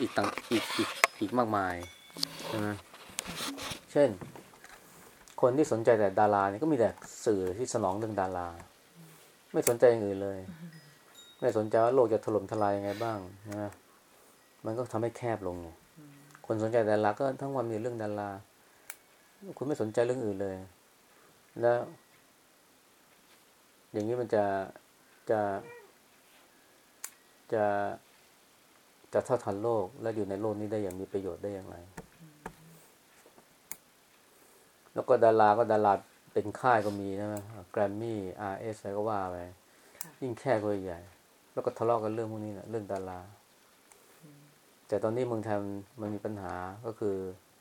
อีกต่างอีกอีกอีกมากมายใช่ไหมเช่น คนที่สนใจแต่ดาราเนี่ยก็มีแต่สื่อที่สนองเรื่องดารา ไม่สนใจอย่างอื่นเลย ไม่สนใจว่าโลกจะถล่มทลายยังไงบ้างนะมันก็ทำให้แคบลงไงคนสนใจดาราก็ทั้งวันมีเรื่องดารา คุณไม่สนใจเรื่องอื่นเลย แล้ว อย่างนี้มันจะจะจะ จะเท่าทันโลกและอยู่ในโลกนี้ได้อย่างมีประโยชน์ได้อย่างไร แล้วก็ดาราก็ดาราเป็นค่ายก็มีใช่ไหมแกรมมี่อาร์เอสอะไรก็ว่าไปค่ะยิ่งแค่ก็ใหญ่ แล้วก็ทะเลาะกันเรื่องพวกนี้นะเรื่องดารา แต่ตอนนี้เมืองไทยมันมันมีปัญหาก็คือ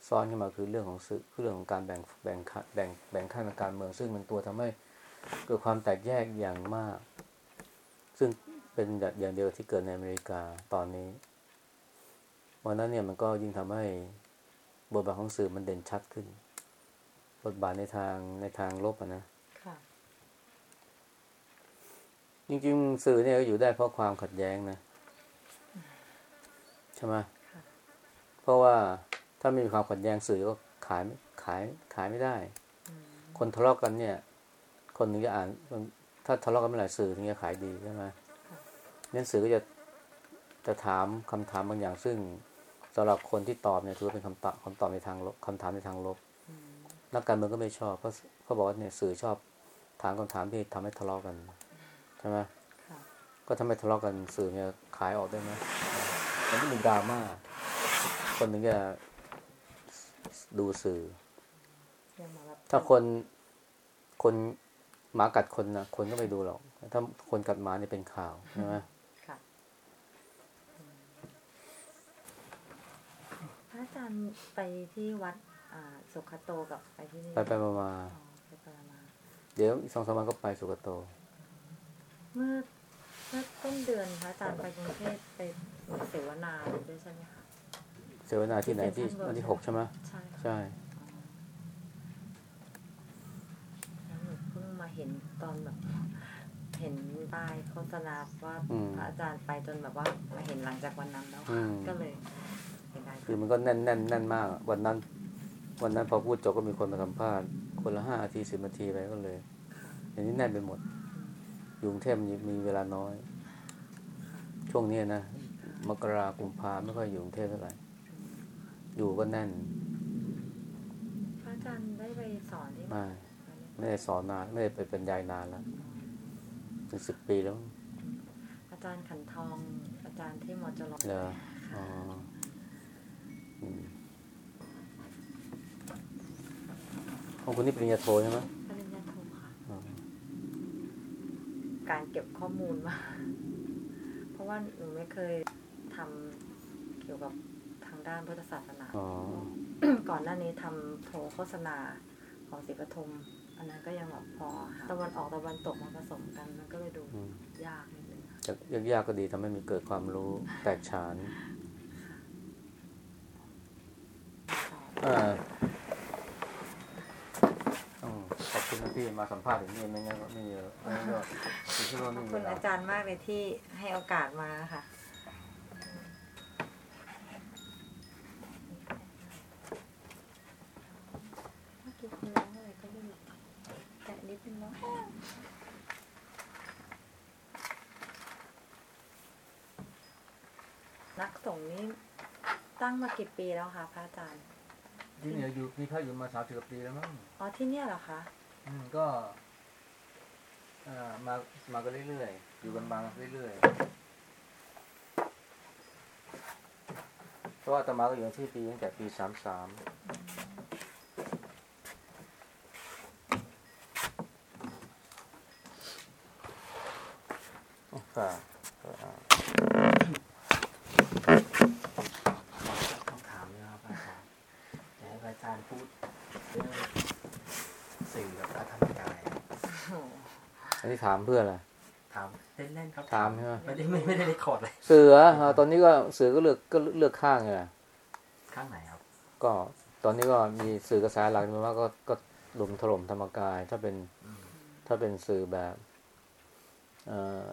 ซ้อนขึ้นมาคือเรื่องของสื่อคือเรื่องของการแบ่งแบ่งขั้นแบ่งแบ่งขั้นทางการเมือง ซึ่งมันตัวทำให้เกิดความแตกแยกอย่างมาก ซึ่งเป็นอย่างเดียวที่เกิดในอเมริกาตอนนี้ วันนั้นเนี่ยมันก็ยิ่งทำให้บทบาทของสื่อมันเด่นชัดขึ้น บทบาทในทางในทางลบอะนะค่ะจริงๆสื่อเนี่ยก็อยู่ได้เพราะความขัดแย้งนะใช่ไหมค่ะเพราะว่าถ้าไม่มีความขัดแย้งสื่อก็ขายขายขายไม่ได้อืมคนทะเลาะกันเนี่ย คนถึงจะอ่าน ถ้าทะเลาะกันเมื่อไหร่สื่อถึงจะขายดีใช่ไหมนั้นสื่อก็จะจะถามคำถามบางอย่างซึ่ง สำหรับคนที่ตอบเนี่ยถือว่าเป็นคำตอบคำตอบในทางลบคำถามในทางลบอืมนักการเมืองก็ไม่ชอบเพราะเขาบอกว่าเนี่ยสื่อชอบถามคำถามที่ทำให้ทะเลาะกันใช่ไหมค่ะก็ทำให้ทะเลาะกันสื่อเนี่ยขายออกได้ไหมมันไม่มีดราม่าคนถึงจะดูสื่อยังมาแบบถ้าคนคนหมากัดคนนะคนก็ไม่ดูหรอก ถ้าคนกัดหมาเนี่ยเป็นข่าวใช่ไหม ค่ะอืมพระอา จารย์ไปที่วัดอ่าสุขโตกับไปที่นี่ไปไปมามาอ๋อไปไปมาเดี๋ยวอีกสองสามวันก็ไปสุกโต เมื่อเมื่อต้นเดือนพระอาจารย์ไปกรุงเทพไปเสวนาด้วยใช่ไหมคะเสวนาที่ไหนที่วันที่หกใช่ไหมใช่ค่ะใช่แล้วหนูเพิ่งมาเห็นตอนแบบเห็นป้ายโฆษณาว่าอืมพระอาจารย์ไปจนแบบว่ามาเห็นหลังจากวันนั้นแล้วอืมก็เลยเห็นได้ คือมันก็แน่นแน่นแน่นมากอะวันนั้น วันนั้นพอพูดจบก็มีคนมาสัมภาษณ์ คนละห้านาทีสิบนาทีไปก็เลย อย่างนี้แน่นไปหมดอยู่กรุงเทพมีมีเวลาน้อย ช่วงเนี้ยนะมกรากุมภาไม่ค่อยอยู่กรุงเทพเท่าไหร่ อยู่ก็แน่นพระอาจารย์ได้ไปสอนที่ไม่ไม่ได้สอนนานไม่ได้ไปเป็นยายนานแล้วเป็นสิบปีแล้ว อาจารย์ขันทอง อาจารย์ที่มอจรเหรออ๋ออื ของคุณนี่ปริญญาโทใช่ไหมปริญญาโทค่ะอ๋อการเก็บข้อมูลมาเพราะว่าหนูไม่เคยทำเกี่ยวกับทางด้านพุทธศาสนาอ๋อก่อนหน้านี้ทำโทรโฆษณาของศรีปทุม อันนั้นก็ยังแบบพอหาตะวันออกตะวันตกมาผสมกันมันก็เลยดูอืมยากนิดนึงค่ะจะยากๆก็ดีทำให้มีเกิดความรู้แตกฉาน อ่าต้องขอบ คุณนะที่มาสัมภาษณ์ถึงนี่ไม่งั้นก็ไม่เยอะไม่งั้นก็อยู่ที่โน่นขอไม่บมีคุณเวลาอาจารย์มากเลยที่ให้โอกาสมาค่ะ เมื่อกี้คุณร้องอะไรก็ไม่รู้แต่นิดนึงเนาะนักสงฆ์นี่ตั้งมากี่ปีแล้วคะพระอาจารย์ ที่เนี่ยอยู่นี่เขาอยู่มาสามสิบกว่าปีแล้วมั้ง อ๋อที่เนี่ยเหรอคะ อืมก็อ่ามามากันเรื่อยๆอยู่กันมาเรื่อยๆเพราะว่าตมาก็อยู่ที่ปีตั้งแต่ปีสามสามอ่าถามนะครับอาจารย์อยากให้อาจารย์พูดเรื่องสื่อกับพระธรรมกาย อั นนี้ถามเพื่ออะไรถามเล่นๆครับถามใช่ไหมไม่ได้ไม่ไม่ได้เรคคอร์ดเลยเสืออ่าตอนนี้ก็เสือก็เลือกก็เลือกข้างไงข้างไหนครับ ก็ตอนนี้ก็มีสื่อกระแสหลักมันว่าก็ก็ลุมถล่มธรรมกาย ถ้าเป็นอืมถ้าเป็นสื่อแบบเอ่อ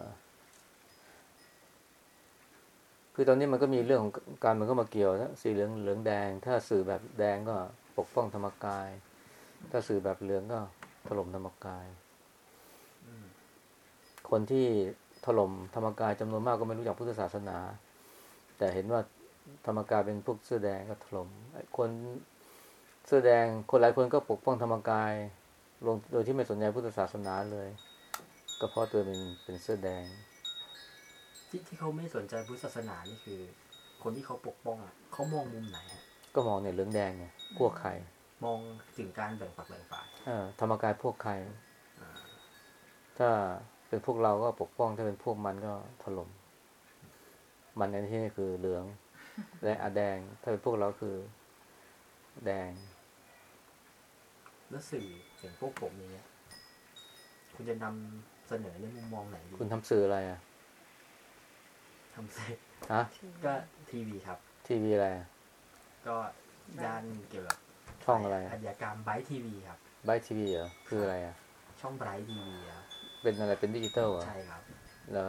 คือตอนนี้มันก็มีเรื่องของการมันก็มาเกี่ยวนะสีเหลืองเหลืองแดง ถ้าสื่อแบบแดงก็ปกป้องธรรมกาย ถ้าสื่อแบบเหลืองก็ถล่มธรรมกายอืม คนที่ถล่มธรรมกายจำนวนมากก็ไม่รู้จักพุทธศาสนา แต่เห็นว่าธรรมกายเป็นพวกเสื้อแดงก็ถล่มไอ้คนเสื้อแดงคนหลายคนก็ปกป้องธรรมกายลงโดยที่ไม่สนใจพุทธศาสนาเลย ก็เพราะตัวเป็นเป็นเสื้อแดง ที่ที่เขาไม่สนใจพุทธศาสนานี่คือ คนที่เขาปกป้องอะเขามองมุมไหนฮะก็มองเนี่ยเหลืองแดงเนี่ยพวกใครมองถึงการแบ่งฝักแบ่งฝ่ายเออธรรมกายพวกใครอ่าถ้า เป็นพวกเราก็ปกป้องถ้าเป็นพวกมันก็ถล่มมันในที่นี้คือเหลืองและอาแดง ถ้าเป็นพวกเราคือ แดง แล้วสื่ออย่างพวกผมอย่างเงี้ย คุณจะนำเสนอในมุมมองไหนดีคุณทำสื่ออะไรอะทำเสร็จฮะก็ทีวีครับ ทีวีอะไรอะก็ด้านเกี่ยวกับช่องอะไรอาชญากรรม Bright TV ครับ Bright TV เหรอคืออะไรอะช่อง Bright TV ครับ เป็นอะไรเป็นดิจิตอลเหรอใช่ครับเหรอ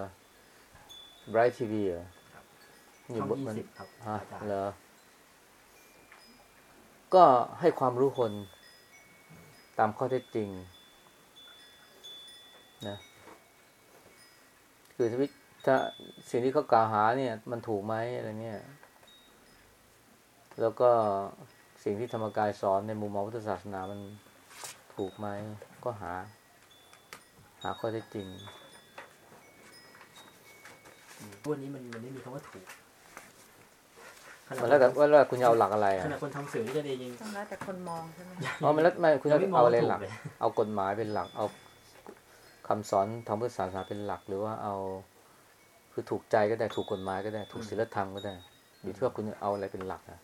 ไบรท์ทีวีเหรอครับอยู่ช่องบนยี่มันสิบครับฮะอาจารย์เหรอก็ให้ความรู้คนตามข้อเท็จจริงนะคือถ้าวิถ้าสิ่งที่เขากล่าวหาเนี่ย มันถูกไหมอะไรเนี่ย แล้วก็สิ่งที่ธรรมกายสอนในมุมมองพุทธศาสนามันถูกไหมก็หา หาข้อเท็จจริงอืมวันนี้มันมันไม่มีคำว่าถูกขนาดมันแล้วแต่ว่าแล้วแต่คุณจะเอาหลักอะไรขอะนาดคนทำสื่อนี่กันเองยังต้องแล้วแต่คนมองใช่ไหมอ๋อมันแล้วไม่คุณยัจะงไม่มองเอาว่าอะไรถูหลักกเลยเอากฎหมายเป็นหลัก เอาคำสอนทางพุทธศาสนาเป็นหลัก หรือว่าเอา คือถูกใจก็ได้ถูกกฎหมายก็ได้ ถูกศีลธรรมก็ได้อยู่ที่ว่าคุณจะเอาอะไรเป็นหลักนะ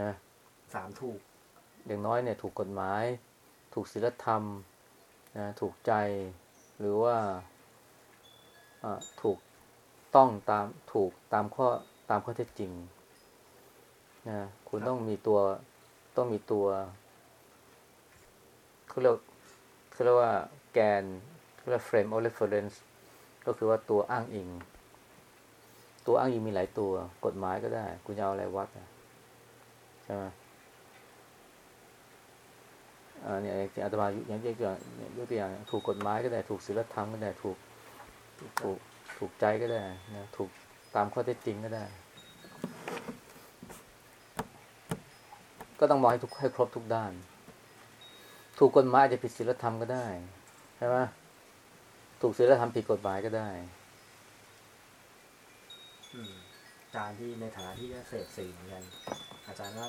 นะสามถูกอย่างน้อยเนี่ย ถูกกฎหมาย ถูกศีลธรรม นะถูกใจหรือว่าถูกต้องตามถูกตามข้อตามข้อเท็จจริงนะคุณต้องมีตัวต้องมีตัวเขาเรียกเขาเรียกว่าแกนเขาเรียก frame of reference ก็คือว่าตัวอ้างอิง ตัวอ้างอิงมีหลายตัว กฎหมายก็ได้ คุณจะเอาอะไรวัดใช่ไหม เนี่ยอย่างที่อาตมาอย่างยกตัวอย่างยกตัวอย่างถูกกฎหมายก็ได้ถูกศีลธรรมก็ได้ถูกถูกถูกใจก็ได้นะถูกตามข้อเท็จจริงก็ได้ ก็ต้องมองให้ทุกให้ครบทุกด้าน ถูกกฎหมายอาจจะผิดศีลธรรมก็ได้ใช่ไหมถูกศีลธรรมผิดกฎหมายก็ได้อืมอาจารย์ที่ในฐานะที่ก็เสพสื่อเหมือนกันอาจารย์ว่า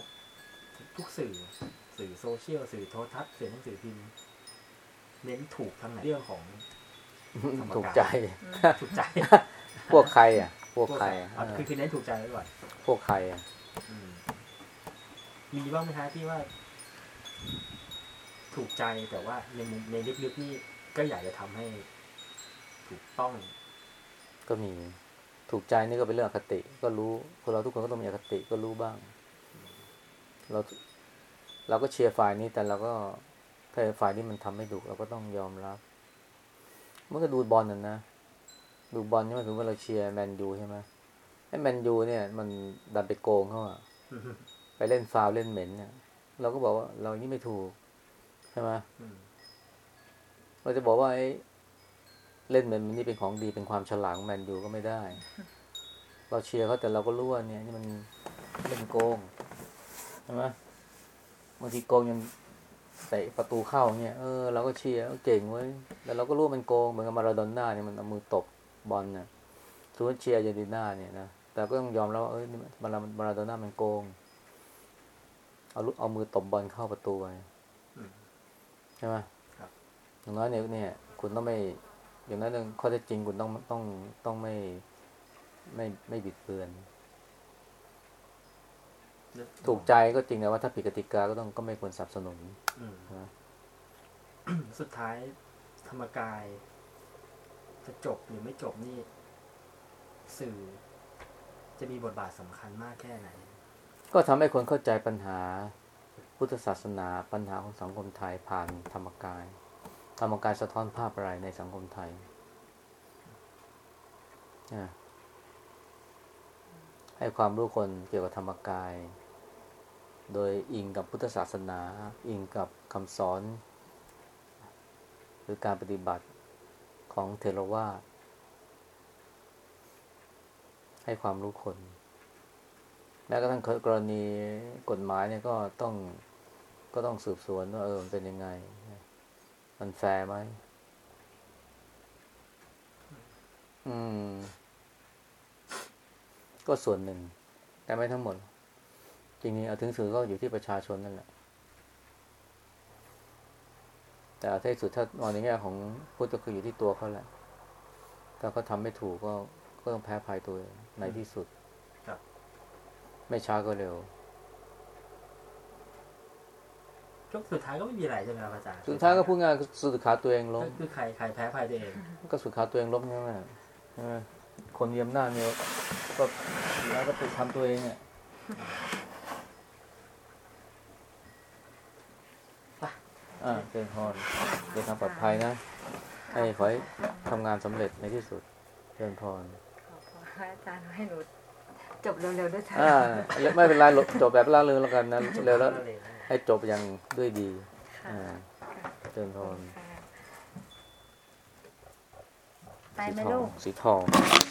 ทุกสื่อ สื่อโซเชียลสื่อโทรทัศน์สื่อหนังสือพิมพ์เน้นถูกทางไหนเรื่องของธรรมกายถูกใจถูกใจ พวกใครอะ พวกใครอะอะคือคือเน้นถูกใจไว้ก่อนพวกใครอะอืมมีบ้างไหมฮะที่ว่า ถูกใจแต่ว่าในมุมในลึกๆนี่ก็อยากจะทำให้ ถูกต้อง ก็มี ถูกใจนี่ก็เป็นเรื่องอคติ ก็รู้คนเราทุกคนก็ต้องมีอคติก็รู้บ้าง เรา เราก็เชียร์ฝ่ายนี้แต่เราก็ถ้าฝ่ายนี้มันทำไม่ถูกเราก็ต้องยอมรับเมื่อก็ดูบอลน่ะนะดูบอลใช่ไหมถึงว่าเราเชียร์แมนยูใช่ไหมไอ้แมนยูเนี่ย มันดันไปโกงเขาอะไปเล่นฟาวเล่นเหม็นเนี่ยเราก็บอกว่าเรานี่ไม่ถูกใช่ไหมอืมเราจะบอกว่าไอ้เล่นเหม็นมันนี่เป็นของดีเป็นความฉลาดของแมนยูก็ไม่ได้ เราเชียร์เขาแต่เราก็รู้ว่าเนี่ยนี่มันเล่นโกงใช่ไหม บางทีโกงยังเตะประตูเข้าเนี่ยเออเราก็เชียร์เออเก่งเว้ยแต่เราก็รู้ว่ามันโกงเหมือนกับมาราโดน่าเนี่ยมันเอามือตบบอลนี่ยสมมติเชียร์อาร์เจนตินาเนี่ยนะแต่ก็ต้องยอมแล้วว่าเอ้ยมารามาราโดน่ามันโกง เอาลูกเอามือตบบอลเข้าประตูไปใช่ไหมอย่างน้อยเนี่ยเนี่ย คุณต้องไม่ อย่างนั้นเรื่งข้อเท็จจริงคุณต้องต้องต้องไม่ไม่ไม่บิดเบือน ถูกใจก็จริงแต่ว่าถ้าผิดกติกาก็ต้องก็ไม่ควรสนับสนุนอืมนะสุดท้ายธรรมกาย จะจบหรือไม่จบนี่ สื่อจะมีบทบาทสำคัญมากแค่ไหน ก็ทำให้คนเข้าใจปัญหาพุทธศาสนาปัญหาของสังคมไทยผ่านธรรมกาย ธรรมกายสะท้อนภาพอะไรในสังคมไทยนะให้ความรู้คนเกี่ยวกับธรรมกาย โดยอิงกับพุทธศาสนา อิงกับคำสอน หรือการปฏิบัติของเทรวาสให้ความรู้คน แม้กระทั่งกรณีกฎหมายเนี่ยก็ต้องก็ต้องสืบสวนว่าเออมันเป็นยังไง มันแฟร์ไหมอืม ก็ส่วนหนึ่ง แต่ไม่ทั้งหมด จริงๆเอาถึงสื่อก็อยู่ที่ประชาชนนั่นแหละแต่เอาที่สุดถ้ามองในแง่ของพุทธก็คืออยู่ที่ตัวเขาแหละ ถ้าเขาทำไม่ถูกก็ก็ต้องแพ้ภัยตัวเองในที่สุดครับไม่ช้าก็เร็วช่วงสุดท้ายก็ไม่มีอะไรใช่ไหมครับอาจารย์สุดท้ายก็พูดง่ายคือสุดขาตัวเองล้ก็มคือใครใครแพ้ภัยตัวเอง ก็สุดขาตัวเองล้มใช่ไหมใช่ไหมคนมีอำนาจเนี่ยก็แล้วก็ไปทำตัวเองเนี่ย อ่าเจริญพรเดินทางปลอดภัยนะ ให้ขอให้ทำงานสำเร็จในที่สุดเจริญพรขอขอให้อาจารย์ให้หนูจบเร็วๆด้วยเถอ่าอะไม่เป็นไรหรอกจบแบบล่าเริงแล้วกันนะเร็วแล้วนั่นเองให้จบอย่างด้วยดีค่ะอ่าเจริญพรค่ะไปสีไหมทอลูงกสีทองท